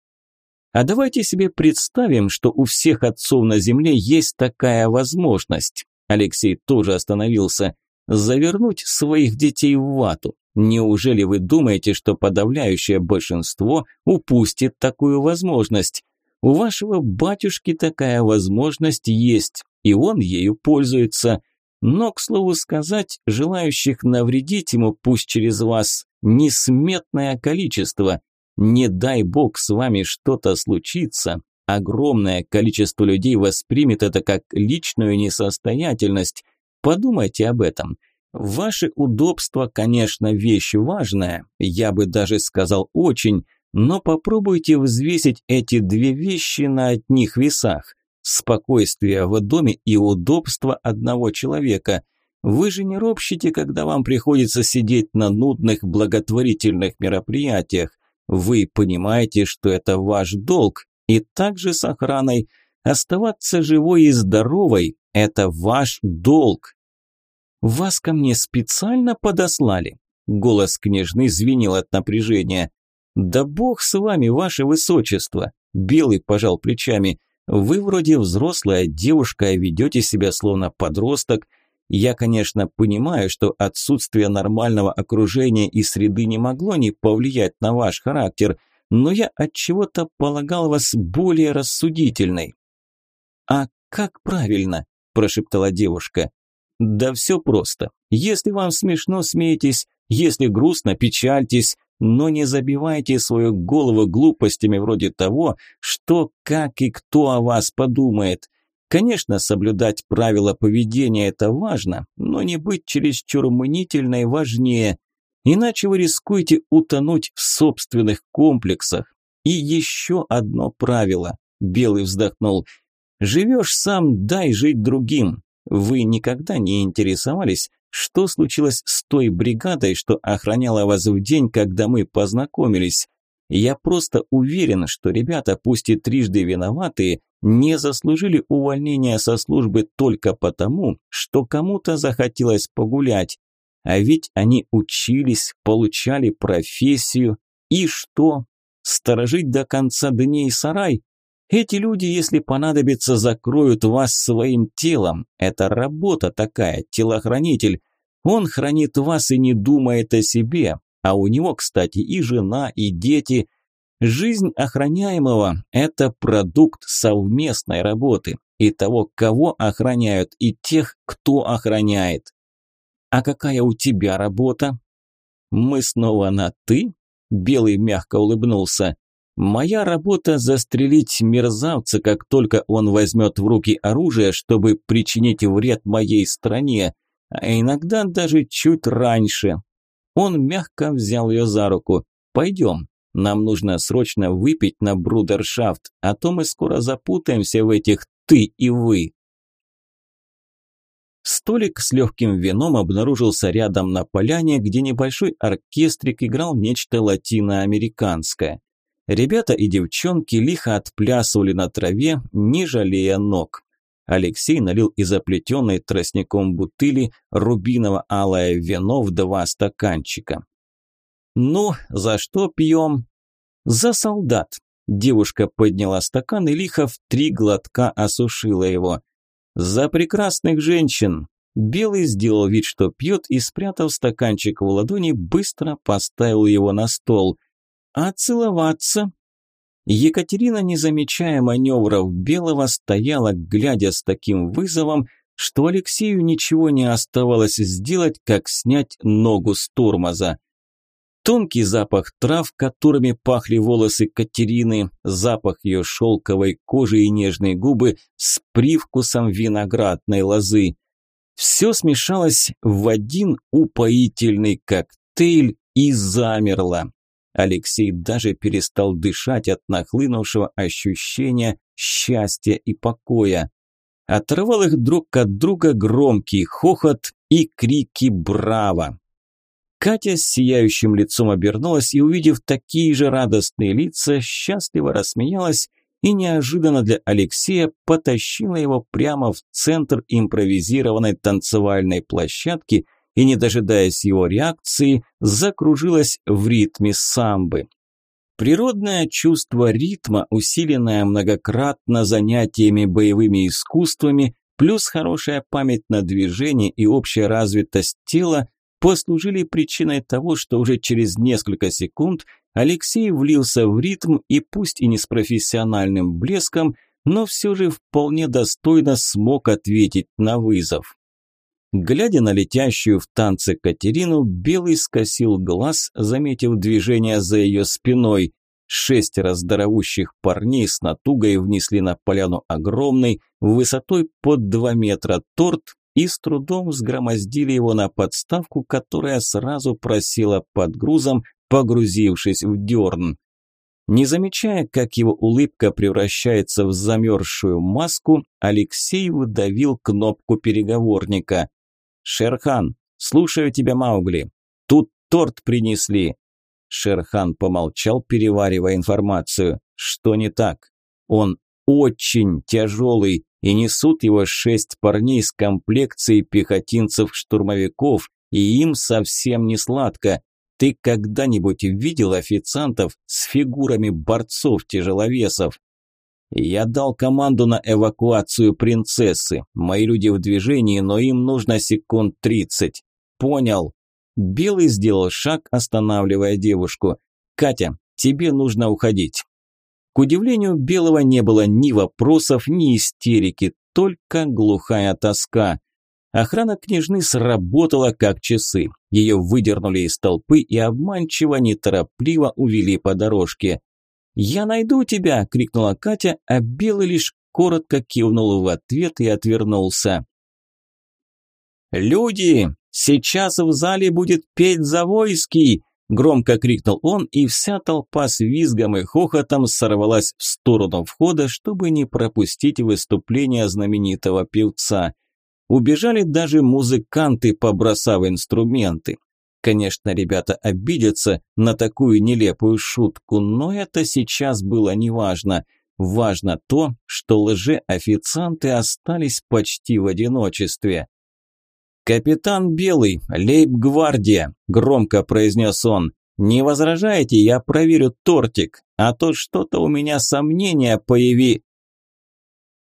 А давайте себе представим, что у всех отцов на земле есть такая возможность. Алексей тоже остановился. Завернуть своих детей в вату. Неужели вы думаете, что подавляющее большинство упустит такую возможность? У вашего батюшки такая возможность есть, и он ею пользуется. Но, к слову сказать, желающих навредить ему, пусть через вас, несметное количество. Не дай бог с вами что-то случится, огромное количество людей воспримет это как личную несостоятельность. Подумайте об этом. Ваше удобство, конечно, вещь важная, я бы даже сказал очень, но попробуйте взвесить эти две вещи на одних весах. Спокойствие в доме и удобство одного человека. Вы же не ропщите, когда вам приходится сидеть на нудных благотворительных мероприятиях. Вы понимаете, что это ваш долг, и также с охраной. Оставаться живой и здоровой – это ваш долг. «Вас ко мне специально подослали?» Голос княжны звенел от напряжения. «Да бог с вами, ваше высочество!» Белый пожал плечами. «Вы вроде взрослая девушка, а ведете себя словно подросток. Я, конечно, понимаю, что отсутствие нормального окружения и среды не могло не повлиять на ваш характер, но я от чего то полагал вас более рассудительной». «А как правильно?» – прошептала девушка. Да все просто. Если вам смешно, смейтесь, если грустно, печальтесь, но не забивайте свою голову глупостями вроде того, что, как и кто о вас подумает. Конечно, соблюдать правила поведения – это важно, но не быть чересчур мнительной важнее. Иначе вы рискуете утонуть в собственных комплексах. И еще одно правило. Белый вздохнул. Живешь сам, дай жить другим. Вы никогда не интересовались, что случилось с той бригадой, что охраняла вас в день, когда мы познакомились? Я просто уверен, что ребята, пусть и трижды виноватые, не заслужили увольнения со службы только потому, что кому-то захотелось погулять. А ведь они учились, получали профессию. И что? Сторожить до конца дней сарай? Эти люди, если понадобится, закроют вас своим телом. Это работа такая, телохранитель. Он хранит вас и не думает о себе. А у него, кстати, и жена, и дети. Жизнь охраняемого – это продукт совместной работы. И того, кого охраняют, и тех, кто охраняет. А какая у тебя работа? Мы снова на «ты»? Белый мягко улыбнулся. Моя работа – застрелить мерзавца, как только он возьмет в руки оружие, чтобы причинить вред моей стране, а иногда даже чуть раньше. Он мягко взял ее за руку. «Пойдем, нам нужно срочно выпить на брудершафт, а то мы скоро запутаемся в этих «ты» и «вы». Столик с легким вином обнаружился рядом на поляне, где небольшой оркестрик играл нечто латиноамериканское. Ребята и девчонки лихо отплясывали на траве, не жалея ног. Алексей налил из оплетенной тростником бутыли рубиново-алое вино в два стаканчика. «Ну, за что пьем?» «За солдат!» Девушка подняла стакан и лихо в три глотка осушила его. «За прекрасных женщин!» Белый сделал вид, что пьет, и, спрятав стаканчик в ладони, быстро поставил его на стол – а целоваться? Екатерина, не замечая маневров Белого, стояла, глядя с таким вызовом, что Алексею ничего не оставалось сделать, как снять ногу с тормоза. Тонкий запах трав, которыми пахли волосы Катерины, запах ее шелковой кожи и нежные губы с привкусом виноградной лозы. Все смешалось в один упоительный коктейль и замерло. Алексей даже перестал дышать от нахлынувшего ощущения счастья и покоя. Оторвал их друг от друга громкий хохот и крики «Браво!». Катя с сияющим лицом обернулась и, увидев такие же радостные лица, счастливо рассмеялась и неожиданно для Алексея потащила его прямо в центр импровизированной танцевальной площадки – и, не дожидаясь его реакции, закружилась в ритме самбы. Природное чувство ритма, усиленное многократно занятиями боевыми искусствами, плюс хорошая память на движение и общая развитость тела послужили причиной того, что уже через несколько секунд Алексей влился в ритм и пусть и не с профессиональным блеском, но все же вполне достойно смог ответить на вызов. Глядя на летящую в танце Катерину, Белый скосил глаз, заметив движение за ее спиной. Шестеро здоровущих парней с натугой внесли на поляну огромный, высотой под два метра торт и с трудом сгромоздили его на подставку, которая сразу просела под грузом, погрузившись в дерн. Не замечая, как его улыбка превращается в замерзшую маску, Алексей выдавил кнопку переговорника. «Шерхан, слушаю тебя, Маугли. Тут торт принесли». Шерхан помолчал, переваривая информацию. «Что не так? Он очень тяжелый, и несут его шесть парней с комплекцией пехотинцев-штурмовиков, и им совсем не сладко. Ты когда-нибудь видел официантов с фигурами борцов-тяжеловесов? Я дал команду на эвакуацию принцессы. Мои люди в движении, но им нужно секунд тридцать. Понял. Белый сделал шаг, останавливая девушку. Катя, тебе нужно уходить. К удивлению Белого не было ни вопросов, ни истерики, только глухая тоска. Охрана княжны сработала как часы. Ее выдернули из толпы и обманчиво, неторопливо увели по дорожке. «Я найду тебя!» – крикнула Катя, а Белый лишь коротко кивнул в ответ и отвернулся. «Люди! Сейчас в зале будет петь Завойский!» – громко крикнул он, и вся толпа с визгом и хохотом сорвалась в сторону входа, чтобы не пропустить выступление знаменитого певца. Убежали даже музыканты, побросав инструменты. Конечно, ребята обидятся на такую нелепую шутку, но это сейчас было неважно. Важно то, что лже-официанты остались почти в одиночестве. «Капитан Белый, лейб-гвардия», – громко произнес он. «Не возражаете, я проверю тортик, а то что-то у меня сомнения появи...»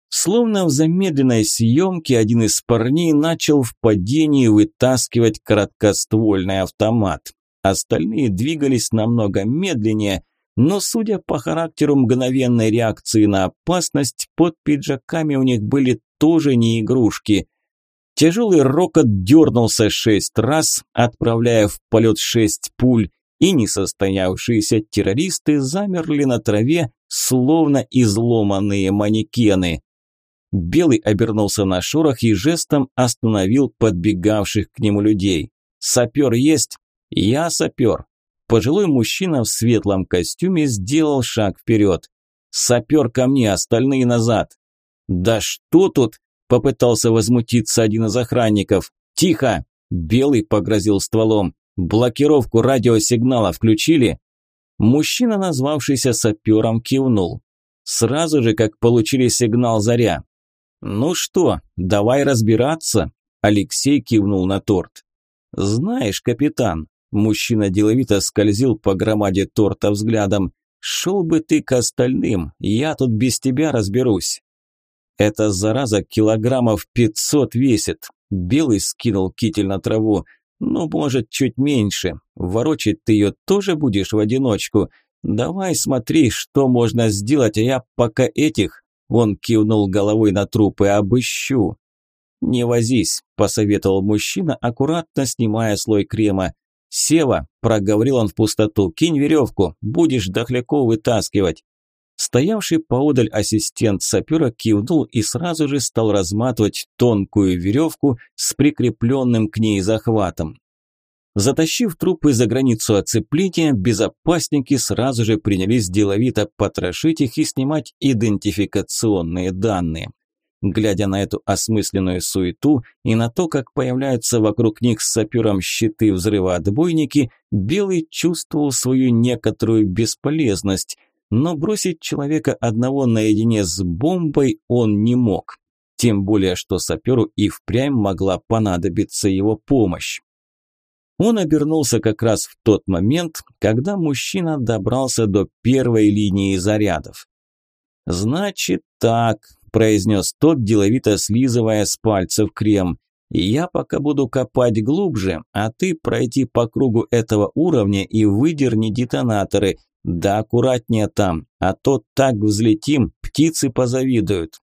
Словно в замедленной съемке один из парней начал в падении вытаскивать короткоствольный автомат. Остальные двигались намного медленнее, но, судя по характеру мгновенной реакции на опасность, под пиджаками у них были тоже не игрушки. Тяжелый рокот дернулся шесть раз, отправляя в полет шесть пуль, и несостоявшиеся террористы замерли на траве, словно изломанные манекены. Белый обернулся на шорох и жестом остановил подбегавших к нему людей. «Сапер есть?» «Я сапер». Пожилой мужчина в светлом костюме сделал шаг вперед. «Сапер ко мне, остальные назад». «Да что тут?» – попытался возмутиться один из охранников. «Тихо!» – Белый погрозил стволом. «Блокировку радиосигнала включили?» Мужчина, назвавшийся сапером, кивнул. Сразу же, как получили сигнал «Заря», «Ну что, давай разбираться?» Алексей кивнул на торт. «Знаешь, капитан», мужчина деловито скользил по громаде торта взглядом, «шел бы ты к остальным, я тут без тебя разберусь». «Эта зараза килограммов пятьсот весит», Белый скинул китель на траву. «Ну, может, чуть меньше. Ворочать ты ее тоже будешь в одиночку. Давай смотри, что можно сделать, а я пока этих он кивнул головой на трупы. «Обыщу». «Не возись», – посоветовал мужчина, аккуратно снимая слой крема. «Сева», – проговорил он в пустоту, – «кинь веревку, будешь дохляков вытаскивать». Стоявший поодаль ассистент сапера кивнул и сразу же стал разматывать тонкую веревку с прикрепленным к ней захватом. Затащив трупы за границу оцепления, безопасники сразу же принялись деловито потрошить их и снимать идентификационные данные. Глядя на эту осмысленную суету и на то, как появляются вокруг них с сапером щиты взрывоотбойники, Белый чувствовал свою некоторую бесполезность, но бросить человека одного наедине с бомбой он не мог. Тем более, что саперу и впрямь могла понадобиться его помощь. Он обернулся как раз в тот момент, когда мужчина добрался до первой линии зарядов. «Значит так», – произнес тот, деловито слизывая с пальцев крем. «Я пока буду копать глубже, а ты пройти по кругу этого уровня и выдерни детонаторы. Да аккуратнее там, а то так взлетим, птицы позавидуют».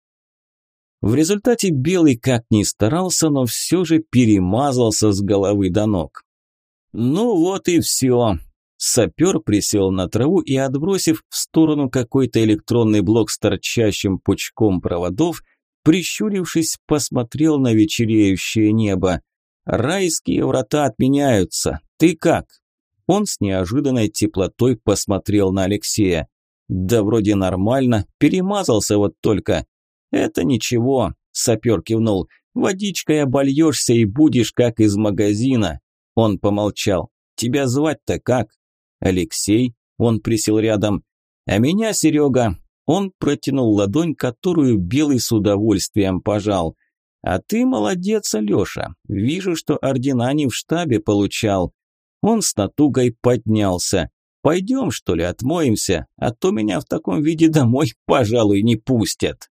В результате Белый как ни старался, но все же перемазался с головы до ног. «Ну вот и все». Сапер присел на траву и, отбросив в сторону какой-то электронный блок с торчащим пучком проводов, прищурившись, посмотрел на вечереющее небо. «Райские врата отменяются. Ты как?» Он с неожиданной теплотой посмотрел на Алексея. «Да вроде нормально, перемазался вот только». «Это ничего», – сапер кивнул. «Водичкой обольешься и будешь как из магазина. Он помолчал. «Тебя звать-то как?» «Алексей». Он присел рядом. «А меня Серега». Он протянул ладонь, которую Белый с удовольствием пожал. «А ты молодец, Алеша. Вижу, что ордена не в штабе получал». Он с натугой поднялся. «Пойдем, что ли, отмоемся, а то меня в таком виде домой, пожалуй, не пустят».